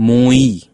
moi